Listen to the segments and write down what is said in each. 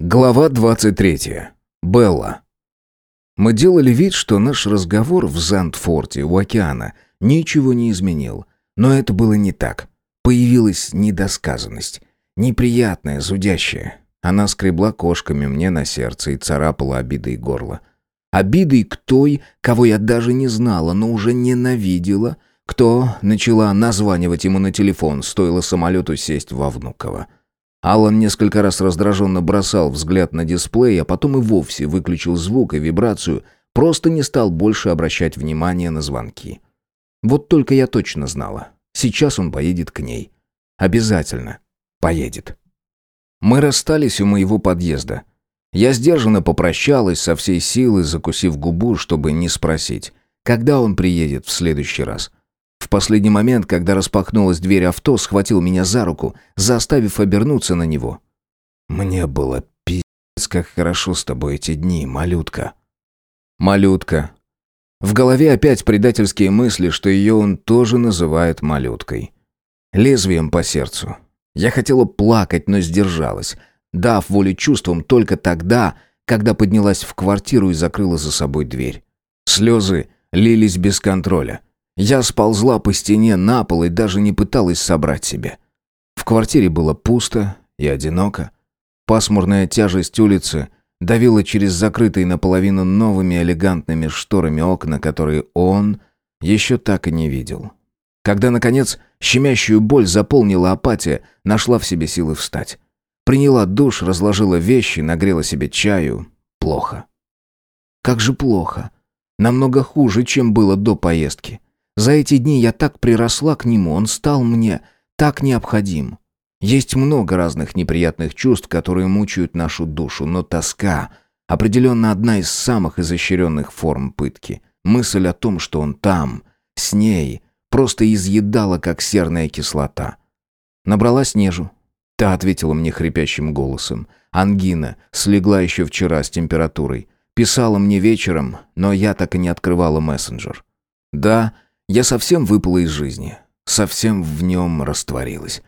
Глава 23. Белла. Мы делали вид, что наш разговор в Зандфорте у океана ничего не изменил. Но это было не так. Появилась недосказанность. Неприятная, зудящая. Она скребла кошками мне на сердце и царапала обидой горло. Обидой к той, кого я даже не знала, но уже ненавидела, кто начала названивать ему на телефон, стоило самолету сесть во Внуково. Алан несколько раз раздраженно бросал взгляд на дисплей, а потом и вовсе выключил звук и вибрацию, просто не стал больше обращать внимание на звонки. Вот только я точно знала. Сейчас он поедет к ней. Обязательно поедет. Мы расстались у моего подъезда. Я сдержанно попрощалась со всей силы, закусив губу, чтобы не спросить, когда он приедет в следующий раз. В последний момент, когда распахнулась дверь авто, схватил меня за руку, заставив обернуться на него. «Мне было пиздец, как хорошо с тобой эти дни, малютка». «Малютка». В голове опять предательские мысли, что ее он тоже называет малюткой. Лезвием по сердцу. Я хотела плакать, но сдержалась, дав волю чувствам только тогда, когда поднялась в квартиру и закрыла за собой дверь. Слезы лились без контроля. Я сползла по стене на пол и даже не пыталась собрать себя. В квартире было пусто и одиноко. Пасмурная тяжесть улицы давила через закрытые наполовину новыми элегантными шторами окна, которые он еще так и не видел. Когда, наконец, щемящую боль заполнила апатия, нашла в себе силы встать. Приняла душ, разложила вещи, нагрела себе чаю. Плохо. Как же плохо. Намного хуже, чем было до поездки. За эти дни я так приросла к нему, он стал мне так необходим. Есть много разных неприятных чувств, которые мучают нашу душу, но тоска определенно одна из самых изощренных форм пытки. Мысль о том, что он там, с ней, просто изъедала, как серная кислота. Набрала снежу. Та ответила мне хрипящим голосом. Ангина слегла еще вчера с температурой. Писала мне вечером, но я так и не открывала мессенджер. Да, я совсем выпала из жизни, совсем в нем растворилась.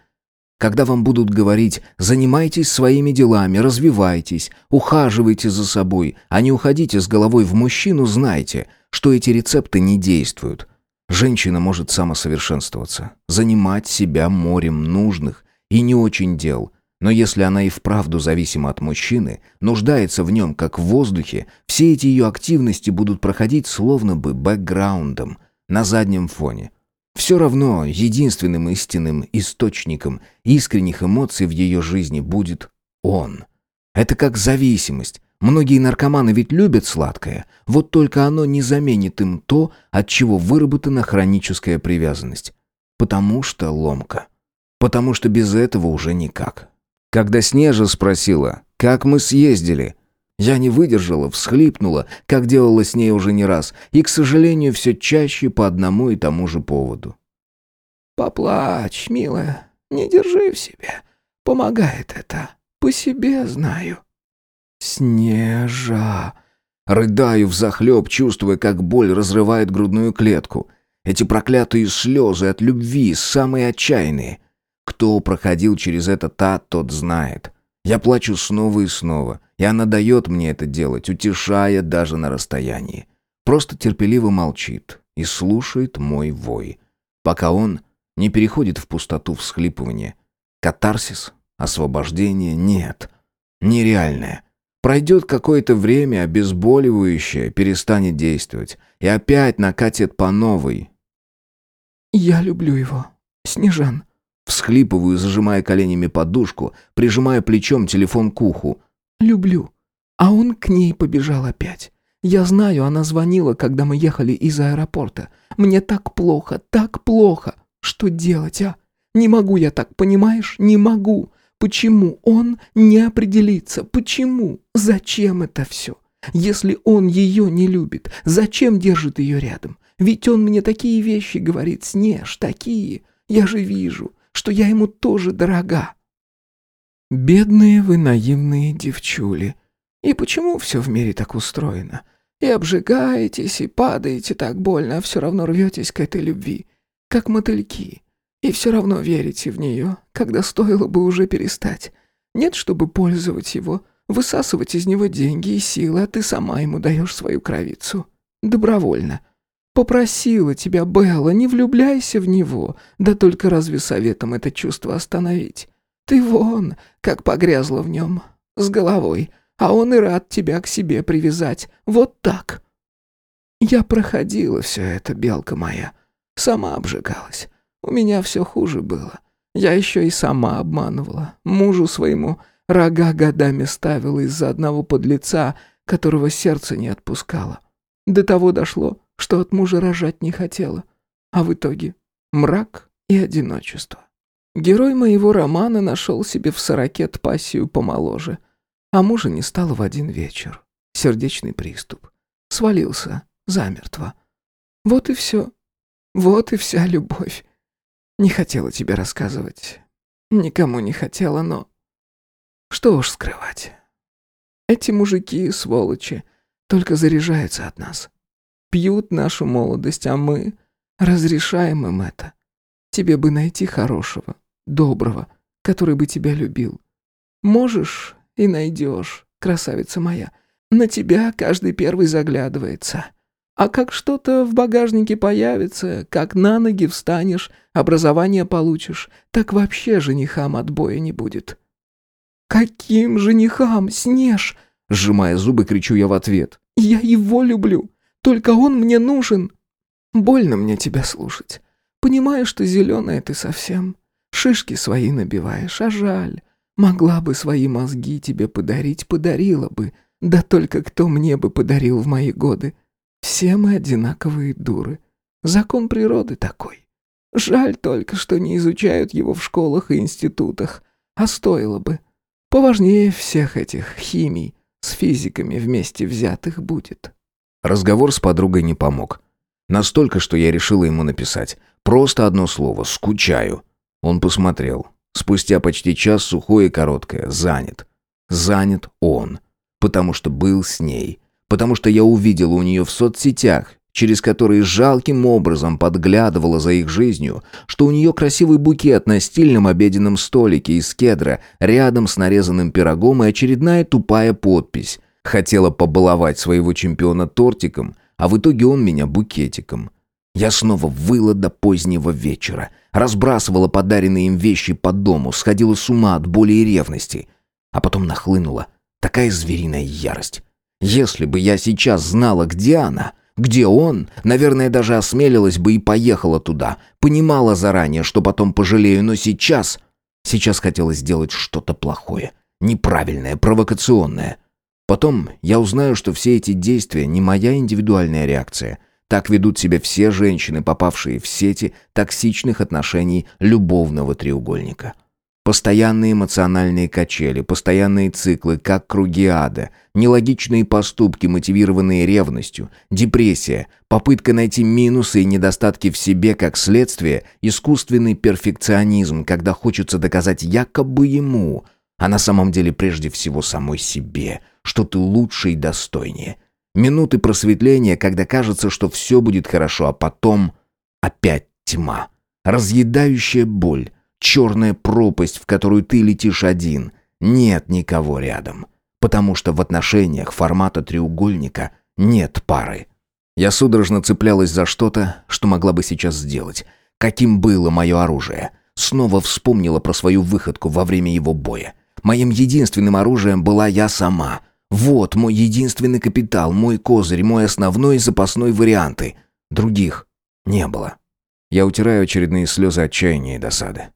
Когда вам будут говорить «занимайтесь своими делами, развивайтесь, ухаживайте за собой», а не уходите с головой в мужчину, знайте, что эти рецепты не действуют. Женщина может самосовершенствоваться, занимать себя морем нужных и не очень дел – но если она и вправду зависима от мужчины, нуждается в нем как в воздухе, все эти ее активности будут проходить словно бы бэкграундом – на заднем фоне. Все равно единственным истинным источником искренних эмоций в ее жизни будет он. Это как зависимость. Многие наркоманы ведь любят сладкое, вот только оно не заменит им то, от чего выработана хроническая привязанность. Потому что ломка. Потому что без этого уже никак. Когда Снежа спросила, как мы съездили, я не выдержала, всхлипнула, как делала с ней уже не раз, и, к сожалению, все чаще по одному и тому же поводу. «Поплачь, милая, не держи в себе. Помогает это. По себе знаю». «Снежа!» Рыдаю взахлеб, чувствуя, как боль разрывает грудную клетку. Эти проклятые слезы от любви, самые отчаянные. Кто проходил через это та, тот знает. Я плачу снова и снова, и она дает мне это делать, утешая даже на расстоянии. Просто терпеливо молчит и слушает мой вой, пока он не переходит в пустоту всхлипывания. Катарсис, освобождение нет, нереальное. Пройдет какое-то время, обезболивающее перестанет действовать, и опять накатит по новой. «Я люблю его, Снежан», Всхлипываю, зажимая коленями подушку, прижимая плечом телефон к уху. «Люблю». А он к ней побежал опять. Я знаю, она звонила, когда мы ехали из аэропорта. Мне так плохо, так плохо. Что делать, а? Не могу я так, понимаешь? Не могу. Почему он не определится? Почему? Зачем это все? Если он ее не любит, зачем держит ее рядом? Ведь он мне такие вещи говорит, Снеж, такие. Я же вижу что я ему тоже дорога. Бедные вы наивные девчули. И почему все в мире так устроено? И обжигаетесь, и падаете так больно, а все равно рветесь к этой любви, как мотыльки. И все равно верите в нее, когда стоило бы уже перестать. Нет, чтобы пользовать его. Высасывать из него деньги и силы, а ты сама ему даешь свою кровицу. Добровольно. Попросила тебя, Белла, не влюбляйся в него. Да только разве советом это чувство остановить? Ты вон, как погрязла в нем. С головой. А он и рад тебя к себе привязать. Вот так. Я проходила все это, белка моя. Сама обжигалась. У меня все хуже было. Я еще и сама обманывала. Мужу своему рога годами ставила из-за одного подлеца, которого сердце не отпускало. До того дошло, что от мужа рожать не хотела. А в итоге мрак и одиночество. Герой моего романа нашел себе в сорокет пассию помоложе, а мужа не стало в один вечер. Сердечный приступ. Свалился замертво. Вот и все. Вот и вся любовь. Не хотела тебе рассказывать. Никому не хотела, но... Что уж скрывать. Эти мужики, сволочи, только заряжаются от нас. Пьют нашу молодость, а мы разрешаем им это. Тебе бы найти хорошего, доброго, который бы тебя любил. Можешь и найдешь, красавица моя. На тебя каждый первый заглядывается. А как что-то в багажнике появится, как на ноги встанешь, образование получишь, так вообще женихам отбоя не будет». «Каким женихам, Снеж?» Сжимая зубы, кричу я в ответ. «Я его люблю, только он мне нужен». «Больно мне тебя слушать. Понимаю, что зеленая ты совсем. Шишки свои набиваешь, а жаль. Могла бы свои мозги тебе подарить, подарила бы. Да только кто мне бы подарил в мои годы? Все мы одинаковые дуры. Закон природы такой. Жаль только, что не изучают его в школах и институтах. А стоило бы. Поважнее всех этих химий с физиками вместе взятых будет. Разговор с подругой не помог. Настолько, что я решила ему написать. Просто одно слово «скучаю». Он посмотрел. Спустя почти час сухое и короткое. Занят. Занят он. Потому что был с ней потому что я увидел у нее в соцсетях, через которые жалким образом подглядывала за их жизнью, что у нее красивый букет на стильном обеденном столике из кедра рядом с нарезанным пирогом и очередная тупая подпись. Хотела побаловать своего чемпиона тортиком, а в итоге он меня букетиком. Я снова выла до позднего вечера, разбрасывала подаренные им вещи по дому, сходила с ума от боли и ревности. А потом нахлынула такая звериная ярость, если бы я сейчас знала, где она, где он, наверное, даже осмелилась бы и поехала туда. Понимала заранее, что потом пожалею, но сейчас... Сейчас хотелось сделать что-то плохое, неправильное, провокационное. Потом я узнаю, что все эти действия не моя индивидуальная реакция. Так ведут себя все женщины, попавшие в сети токсичных отношений любовного треугольника. Постоянные эмоциональные качели, постоянные циклы, как круги ада, нелогичные поступки, мотивированные ревностью, депрессия, попытка найти минусы и недостатки в себе как следствие, искусственный перфекционизм, когда хочется доказать якобы ему, а на самом деле прежде всего самой себе, что ты лучше и достойнее. Минуты просветления, когда кажется, что все будет хорошо, а потом опять тьма, разъедающая боль, Черная пропасть, в которую ты летишь один. Нет никого рядом. Потому что в отношениях формата треугольника нет пары. Я судорожно цеплялась за что-то, что могла бы сейчас сделать. Каким было мое оружие? Снова вспомнила про свою выходку во время его боя. Моим единственным оружием была я сама. Вот мой единственный капитал, мой козырь, мой основной и запасной варианты. Других не было. Я утираю очередные слезы отчаяния и досады.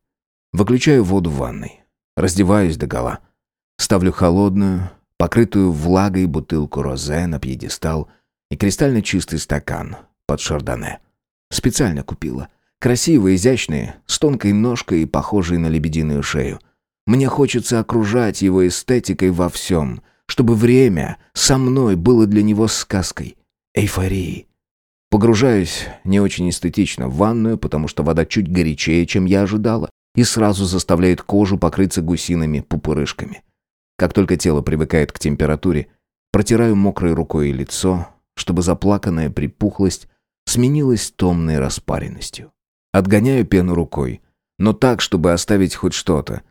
Выключаю воду в ванной. Раздеваюсь догола. Ставлю холодную, покрытую влагой бутылку розе на пьедестал и кристально чистый стакан под шардоне. Специально купила. Красивые, изящные, с тонкой ножкой и похожие на лебединую шею. Мне хочется окружать его эстетикой во всем, чтобы время со мной было для него сказкой, эйфорией. Погружаюсь не очень эстетично в ванную, потому что вода чуть горячее, чем я ожидала и сразу заставляет кожу покрыться гусиными пупырышками. Как только тело привыкает к температуре, протираю мокрой рукой лицо, чтобы заплаканная припухлость сменилась томной распаренностью. Отгоняю пену рукой, но так, чтобы оставить хоть что-то.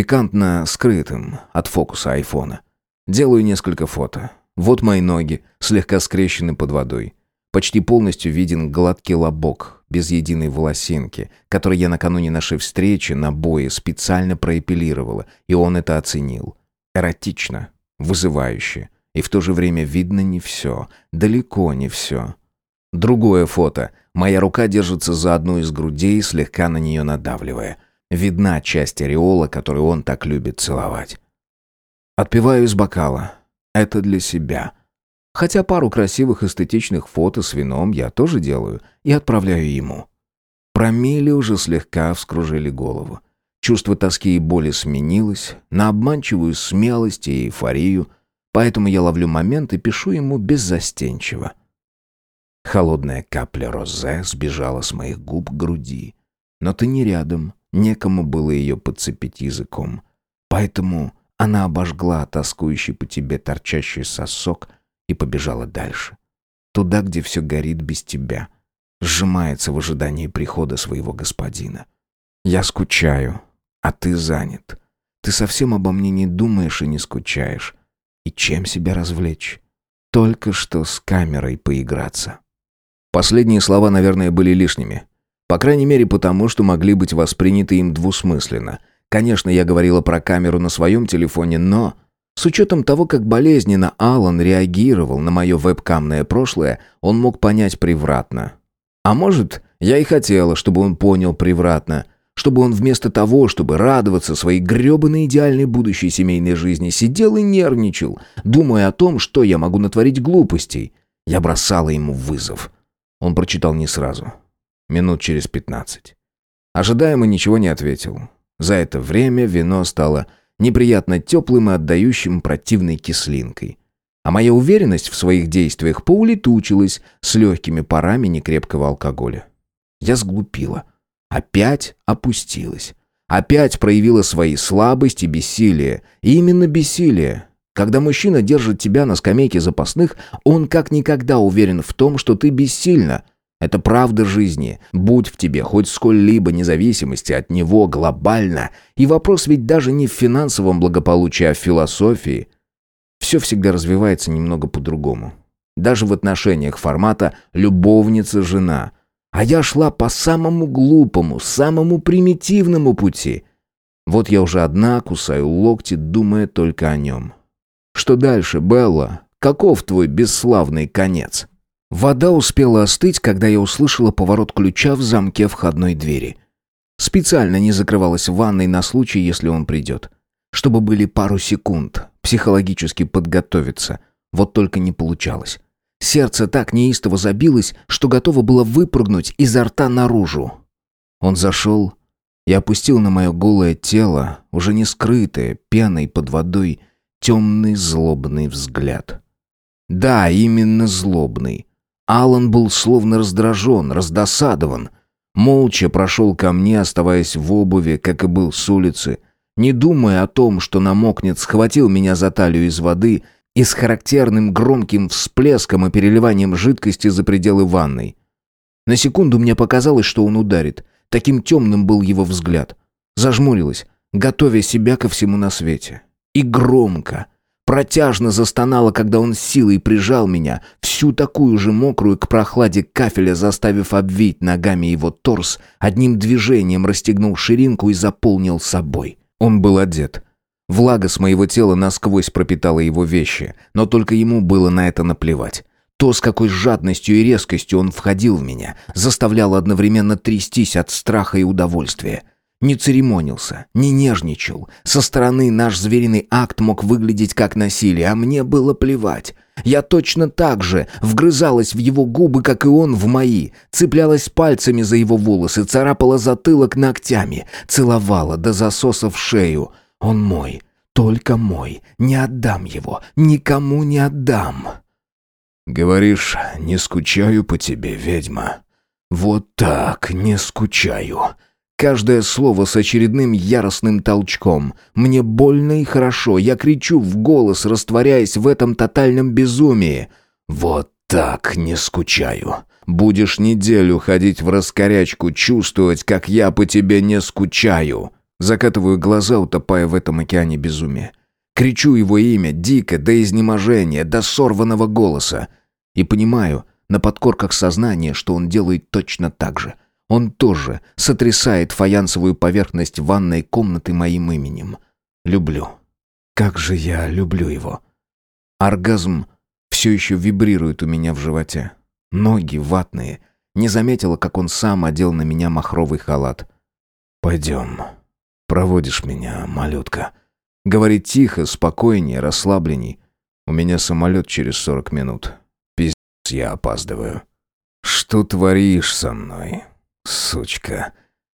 Пикантно скрытым от фокуса айфона. Делаю несколько фото. Вот мои ноги, слегка скрещены под водой. Почти полностью виден гладкий лобок, без единой волосинки, который я накануне нашей встречи на бое специально проэпилировала, и он это оценил. Эротично, вызывающе, и в то же время видно не все, далеко не все. Другое фото. Моя рука держится за одну из грудей, слегка на нее надавливая. Видна часть ореола, которую он так любит целовать. Отпиваю из бокала. Это для себя. Хотя пару красивых эстетичных фото с вином я тоже делаю и отправляю ему. Промили уже слегка вскружили голову. Чувство тоски и боли сменилось на обманчивую смелость и эйфорию, поэтому я ловлю момент и пишу ему беззастенчиво. Холодная капля розе сбежала с моих губ к груди. Но ты не рядом, некому было ее подцепить языком. Поэтому она обожгла тоскующий по тебе торчащий сосок — и побежала дальше. Туда, где все горит без тебя. Сжимается в ожидании прихода своего господина. Я скучаю, а ты занят. Ты совсем обо мне не думаешь и не скучаешь. И чем себя развлечь? Только что с камерой поиграться. Последние слова, наверное, были лишними. По крайней мере, потому, что могли быть восприняты им двусмысленно. Конечно, я говорила про камеру на своем телефоне, но с учетом того, как болезненно Алан реагировал на мое вебкамное прошлое, он мог понять превратно. А может, я и хотела, чтобы он понял превратно, чтобы он вместо того, чтобы радоваться своей грёбаной идеальной будущей семейной жизни, сидел и нервничал, думая о том, что я могу натворить глупостей. Я бросала ему вызов. Он прочитал не сразу. Минут через пятнадцать. Ожидаемо ничего не ответил. За это время вино стало неприятно теплым и отдающим противной кислинкой. А моя уверенность в своих действиях поулетучилась с легкими парами некрепкого алкоголя. Я сглупила. Опять опустилась. Опять проявила свои слабости бессилие. И именно бессилие. Когда мужчина держит тебя на скамейке запасных, он как никогда уверен в том, что ты бессильна – это правда жизни. Будь в тебе хоть сколь-либо независимости от него глобально. И вопрос ведь даже не в финансовом благополучии, а в философии. Все всегда развивается немного по-другому. Даже в отношениях формата «любовница-жена». А я шла по самому глупому, самому примитивному пути. Вот я уже одна, кусаю локти, думая только о нем. Что дальше, Белла? Каков твой бесславный конец? Вода успела остыть, когда я услышала поворот ключа в замке входной двери. Специально не закрывалась в ванной на случай, если он придет. Чтобы были пару секунд, психологически подготовиться. Вот только не получалось. Сердце так неистово забилось, что готово было выпрыгнуть изо рта наружу. Он зашел и опустил на мое голое тело, уже не скрытое, пеной под водой, темный злобный взгляд. Да, именно злобный. Алан был словно раздражен, раздосадован. Молча прошел ко мне, оставаясь в обуви, как и был с улицы. Не думая о том, что намокнет, схватил меня за талию из воды и с характерным громким всплеском и переливанием жидкости за пределы ванной. На секунду мне показалось, что он ударит. Таким темным был его взгляд. Зажмурилась, готовя себя ко всему на свете. И громко, Протяжно застонала, когда он силой прижал меня, всю такую же мокрую к прохладе кафеля, заставив обвить ногами его торс, одним движением расстегнул ширинку и заполнил собой. Он был одет. Влага с моего тела насквозь пропитала его вещи, но только ему было на это наплевать. То, с какой жадностью и резкостью он входил в меня, заставляло одновременно трястись от страха и удовольствия. Не церемонился, не нежничал. Со стороны наш звериный акт мог выглядеть как насилие, а мне было плевать. Я точно так же вгрызалась в его губы, как и он в мои, цеплялась пальцами за его волосы, царапала затылок ногтями, целовала до засоса в шею. Он мой, только мой, не отдам его, никому не отдам. «Говоришь, не скучаю по тебе, ведьма?» «Вот так, не скучаю». Каждое слово с очередным яростным толчком. Мне больно и хорошо. Я кричу в голос, растворяясь в этом тотальном безумии. Вот так не скучаю. Будешь неделю ходить в раскорячку, чувствовать, как я по тебе не скучаю. Закатываю глаза, утопая в этом океане безумия. Кричу его имя дико, до изнеможения, до сорванного голоса. И понимаю, на подкорках сознания, что он делает точно так же. Он тоже сотрясает фаянсовую поверхность ванной комнаты моим именем. Люблю. Как же я люблю его. Оргазм все еще вибрирует у меня в животе. Ноги ватные. Не заметила, как он сам одел на меня махровый халат. «Пойдем. Проводишь меня, малютка». Говорит тихо, спокойнее, расслабленней. У меня самолет через сорок минут. Пиздец, я опаздываю. «Что творишь со мной, сучка?»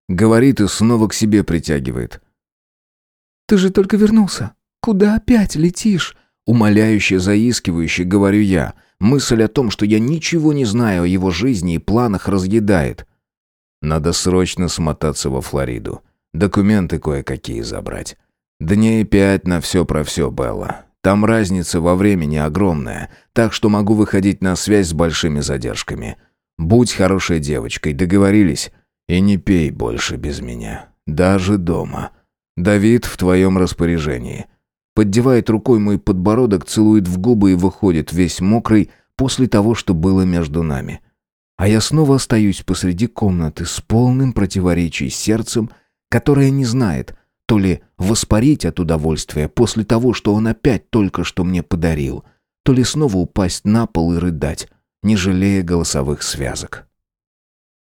Говорит и снова к себе притягивает. «Ты же только вернулся. Куда опять летишь?» Умоляюще, заискивающе говорю я. Мысль о том, что я ничего не знаю о его жизни и планах, разъедает. Надо срочно смотаться во Флориду. Документы кое-какие забрать. Дней пять на все про все, Белла. Там разница во времени огромная, так что могу выходить на связь с большими задержками. Будь хорошей девочкой, договорились? И не пей больше без меня. Даже дома. Давид в твоем распоряжении. Поддевает рукой мой подбородок, целует в губы и выходит весь мокрый после того, что было между нами. А я снова остаюсь посреди комнаты с полным противоречий сердцем, которое не знает, то ли воспарить от удовольствия после того, что он опять только что мне подарил, то ли снова упасть на пол и рыдать, не жалея голосовых связок.